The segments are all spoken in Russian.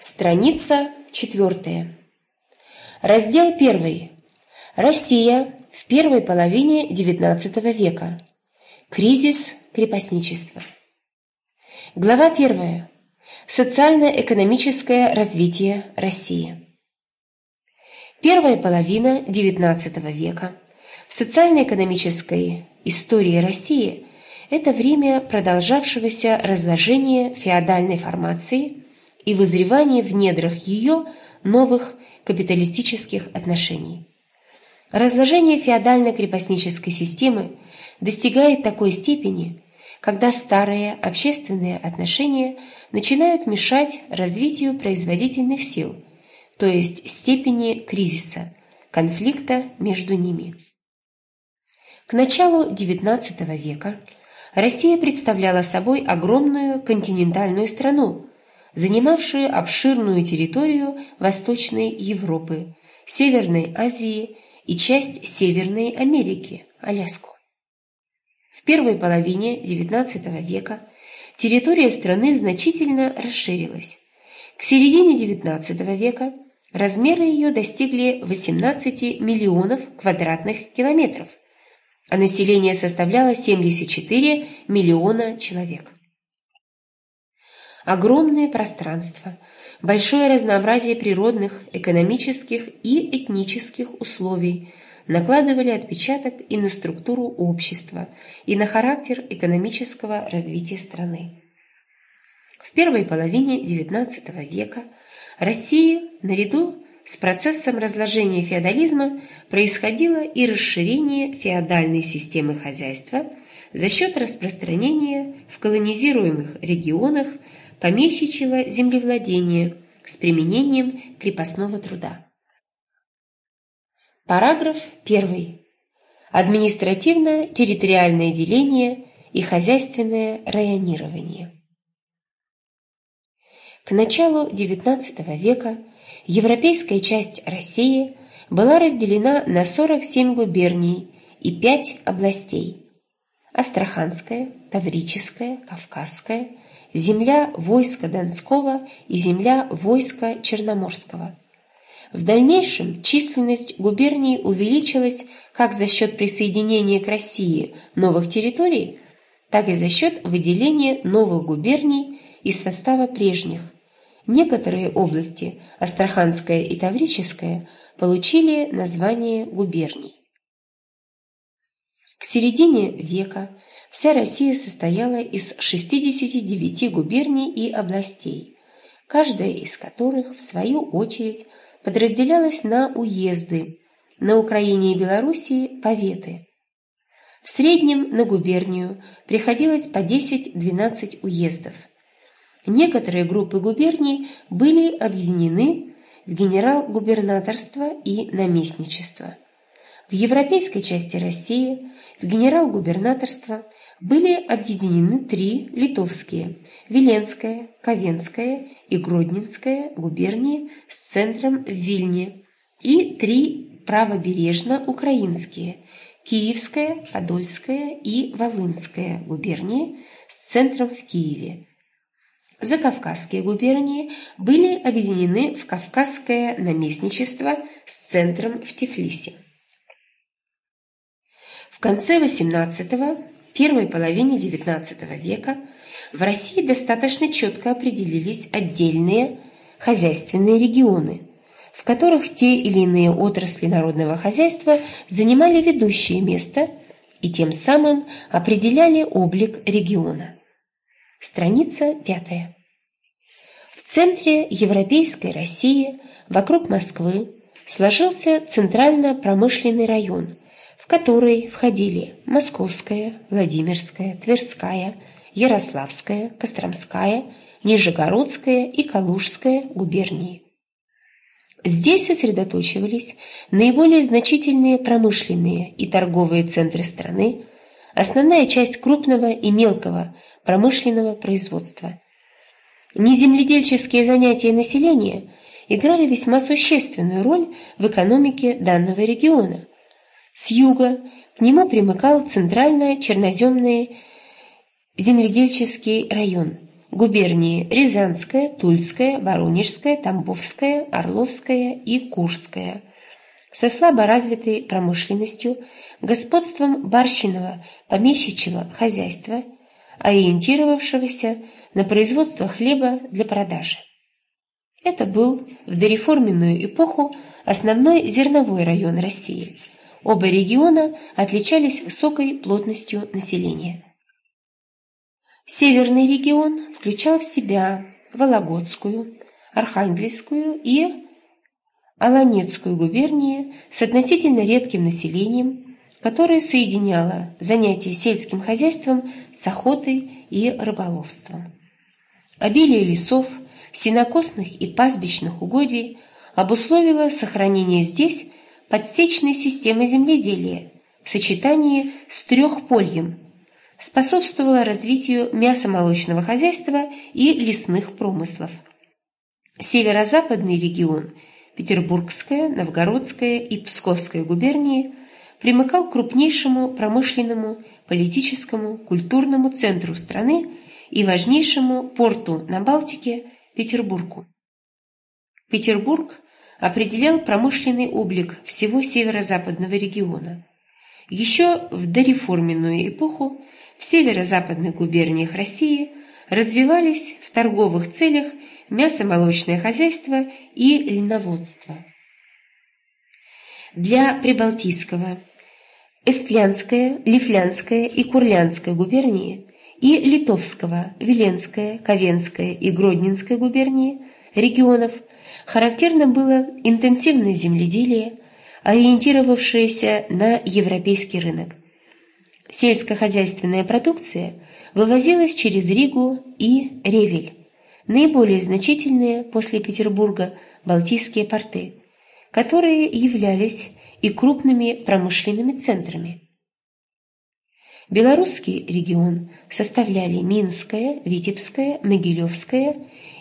Страница четвертая. Раздел первый. Россия в первой половине XIX века. Кризис крепостничества. Глава первая. Социально-экономическое развитие России. Первая половина XIX века в социально-экономической истории России – это время продолжавшегося разложения феодальной формации и вызревания в недрах ее новых капиталистических отношений. Разложение феодально-крепостнической системы достигает такой степени, когда старые общественные отношения начинают мешать развитию производительных сил, то есть степени кризиса, конфликта между ними. К началу XIX века Россия представляла собой огромную континентальную страну, занимавшую обширную территорию Восточной Европы, Северной Азии и часть Северной Америки, Аляску. В первой половине XIX века территория страны значительно расширилась. К середине XIX века размеры ее достигли 18 миллионов квадратных километров, а население составляло 74 миллиона человек. Огромные пространства, большое разнообразие природных, экономических и этнических условий накладывали отпечаток и на структуру общества, и на характер экономического развития страны. В первой половине XIX века Россия, наряду с процессом разложения феодализма, происходило и расширение феодальной системы хозяйства за счет распространения в колонизируемых регионах помещичьего землевладения с применением крепостного труда. Параграф 1. Административно-территориальное деление и хозяйственное районирование. К началу XIX века европейская часть России была разделена на 47 губерний и 5 областей – Астраханская, Таврическая, Кавказская, земля войска Донского и земля войска Черноморского. В дальнейшем численность губерний увеличилась как за счет присоединения к России новых территорий, так и за счет выделения новых губерний из состава прежних. Некоторые области, Астраханская и Таврическая, получили название губерний. К середине века Вся Россия состояла из 69 губерний и областей, каждая из которых, в свою очередь, подразделялась на уезды, на Украине и Белоруссии – поветы. В среднем на губернию приходилось по 10-12 уездов. Некоторые группы губерний были объединены в генерал-губернаторство и наместничество. В европейской части России в генерал-губернаторство – были объединены три литовские – Виленская, Ковенская и Гродненская губернии с центром в Вильне и три правобережно-украинские – Киевская, Подольская и Волынская губернии с центром в Киеве. Закавказские губернии были объединены в Кавказское наместничество с центром в Тифлисе. В конце XVIII первой половине XIX века в России достаточно четко определились отдельные хозяйственные регионы, в которых те или иные отрасли народного хозяйства занимали ведущее место и тем самым определяли облик региона. Страница пятая. В центре европейской России, вокруг Москвы, сложился центрально-промышленный район, которые входили Московская, Владимирская, Тверская, Ярославская, Костромская, Нижегородская и Калужская губернии. Здесь сосредоточивались наиболее значительные промышленные и торговые центры страны, основная часть крупного и мелкого промышленного производства. Неземледельческие занятия населения играли весьма существенную роль в экономике данного региона, с юга к нему примыкал центральный черноземный земледельческий район, губернии Рязанская, Тульская, Воронежская, Тамбовская, Орловская и Курская, со слабо развитой промышленностью, господством барщиного помещичьего хозяйства, ориентировавшегося на производство хлеба для продажи. Это был в дореформенную эпоху основной зерновой район России. Оба региона отличались высокой плотностью населения. Северный регион включал в себя Вологодскую, Архангельскую и Аланецкую губернии с относительно редким населением, которое соединяло занятие сельским хозяйством с охотой и рыболовством. Обилие лесов, сенокосных и пастбищных угодий обусловило сохранение здесь подсечной системы земледелия в сочетании с трехпольем – способствовала развитию мясомолочного хозяйства и лесных промыслов. Северо-западный регион – Петербургская, Новгородская и Псковская губернии – примыкал к крупнейшему промышленному, политическому, культурному центру страны и важнейшему порту на Балтике – Петербургу. Петербург определял промышленный облик всего северо-западного региона. Еще в дореформенную эпоху в северо-западных губерниях России развивались в торговых целях мясомолочное хозяйство и льноводство. Для Прибалтийского, Эстлянская, Лифлянская и Курлянская губернии и Литовского, Веленская, Ковенская и Гродненская губернии регионов характерно было интенсивное земледелие, ориентировавшееся на европейский рынок. Сельскохозяйственная продукция вывозилась через Ригу и Ревель, наиболее значительные после Петербурга Балтийские порты, которые являлись и крупными промышленными центрами. Белорусский регион составляли Минская, Витебская, Могилевская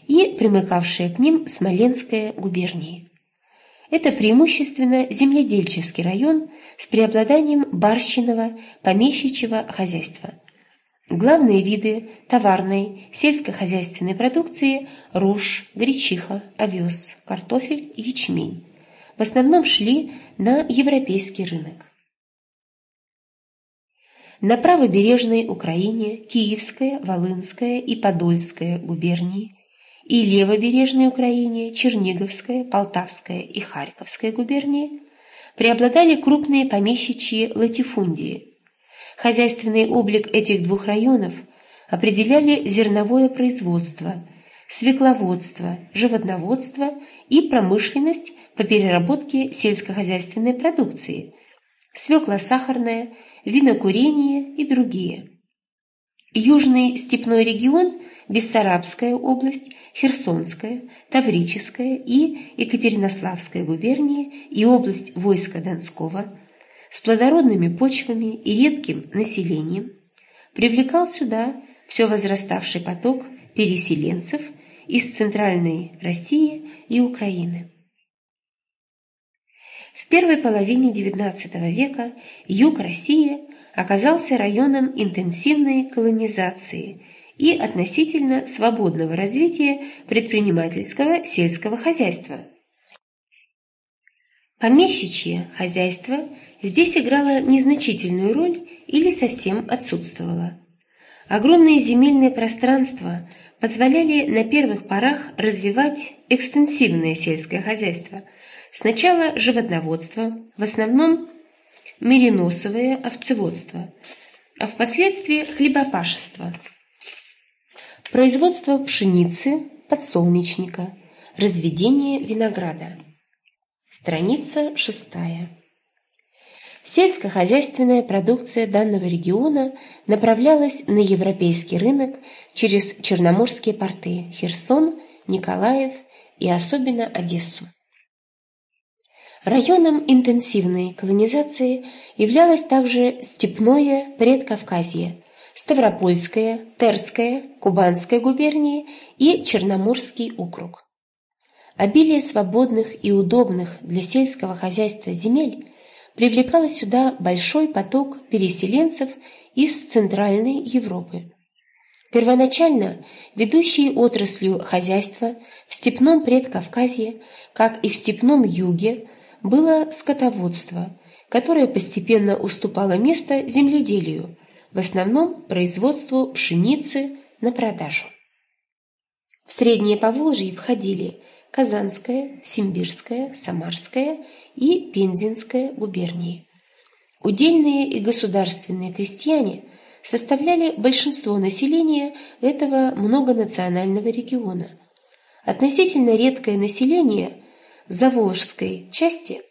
и примыкавшая к ним Смоленская губернии. Это преимущественно земледельческий район с преобладанием барщиного помещичьего хозяйства. Главные виды товарной сельскохозяйственной продукции – рожь, гречиха, овес, картофель, ячмень – в основном шли на европейский рынок. На правобережной Украине Киевская, Волынская и Подольская губернии и левобережной Украине, Черниговская, Полтавская и Харьковская губернии преобладали крупные помещичьи латифундии. Хозяйственный облик этих двух районов определяли зерновое производство, свекловодство, животноводство и промышленность по переработке сельскохозяйственной продукции, свекло-сахарное, винокурение и другие. Южный степной регион, Бессарабская область Херсонская, Таврическая и Екатеринославская губернии и область войска Донского с плодородными почвами и редким населением привлекал сюда все возраставший поток переселенцев из Центральной России и Украины. В первой половине XIX века юг России оказался районом интенсивной колонизации – и относительно свободного развития предпринимательского сельского хозяйства. Помещичье хозяйство здесь играло незначительную роль или совсем отсутствовало. Огромные земельные пространства позволяли на первых порах развивать экстенсивное сельское хозяйство. Сначала животноводство, в основном мериносовое овцеводство, а впоследствии хлебопашество – Производство пшеницы, подсолнечника, разведение винограда. Страница шестая. Сельскохозяйственная продукция данного региона направлялась на европейский рынок через черноморские порты Херсон, Николаев и особенно Одессу. Районом интенсивной колонизации являлось также степное предкавказье – Ставропольская, Терская, Кубанская губернии и Черноморский округ. Обилие свободных и удобных для сельского хозяйства земель привлекало сюда большой поток переселенцев из Центральной Европы. Первоначально ведущей отраслью хозяйства в степном предкавказье, как и в степном юге, было скотоводство, которое постепенно уступало место земледелию, в основном производству пшеницы на продажу. В Среднее Поволжье входили Казанская, Симбирская, Самарская и Пензенская губернии. Удельные и государственные крестьяне составляли большинство населения этого многонационального региона. Относительно редкое население Заволжской части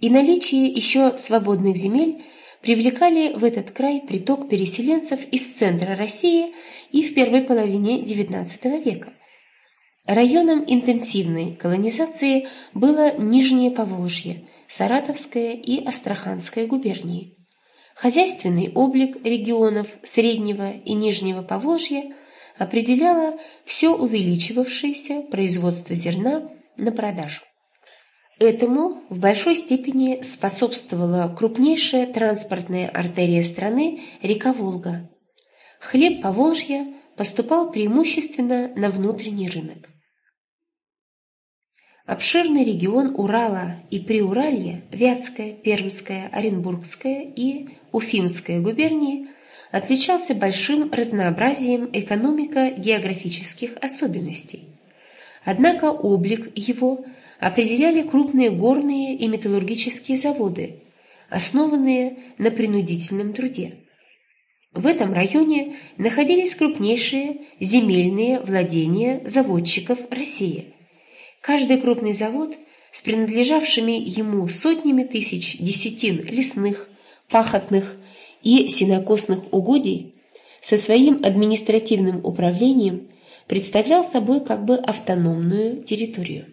и наличие еще свободных земель привлекали в этот край приток переселенцев из центра России и в первой половине XIX века. Районом интенсивной колонизации было Нижнее Поволжье, Саратовская и Астраханская губернии. Хозяйственный облик регионов Среднего и Нижнего Поволжья определяло все увеличивавшееся производство зерна на продажу. Этому в большой степени способствовала крупнейшая транспортная артерия страны – река Волга. Хлеб Поволжья поступал преимущественно на внутренний рынок. Обширный регион Урала и Приуралья, Вятская, Пермская, Оренбургская и Уфимская губернии отличался большим разнообразием экономико-географических особенностей. Однако облик его определяли крупные горные и металлургические заводы, основанные на принудительном труде. В этом районе находились крупнейшие земельные владения заводчиков России – Каждый крупный завод с принадлежавшими ему сотнями тысяч десятин лесных, пахотных и сенокосных угодий со своим административным управлением представлял собой как бы автономную территорию.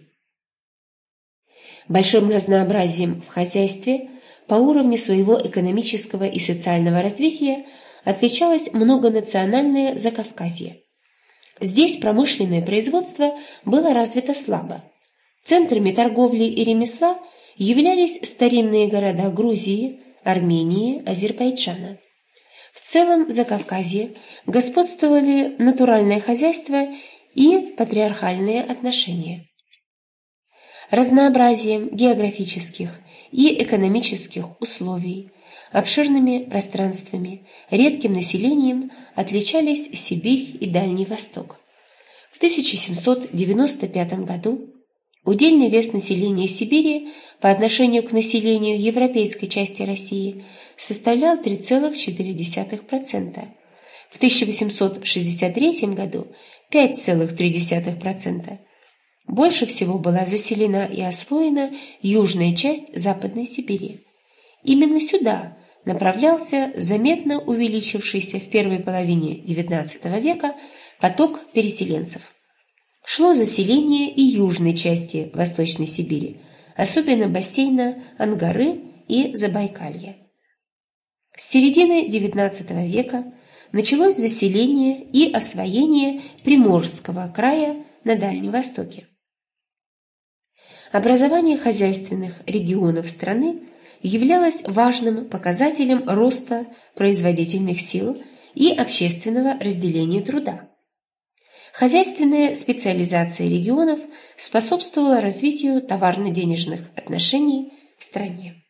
Большим разнообразием в хозяйстве по уровню своего экономического и социального развития отличалось многонациональное Закавказье. Здесь промышленное производство было развито слабо. Центрами торговли и ремесла являлись старинные города Грузии, Армении, Азербайджана. В целом Закавказье господствовали натуральное хозяйство и патриархальные отношения. Разнообразием географических и экономических условий, обширными пространствами, редким населением отличались Сибирь и Дальний Восток. В 1795 году удельный вес населения Сибири по отношению к населению европейской части России составлял 3,4%. В 1863 году 5,3%. Больше всего была заселена и освоена южная часть Западной Сибири. Именно сюда направлялся заметно увеличившийся в первой половине XIX века поток переселенцев. Шло заселение и южной части Восточной Сибири, особенно бассейна Ангары и Забайкалья. С середины XIX века началось заселение и освоение Приморского края на Дальнем Востоке. Образование хозяйственных регионов страны являлось важным показателем роста производительных сил и общественного разделения труда. Хозяйственная специализация регионов способствовала развитию товарно-денежных отношений в стране.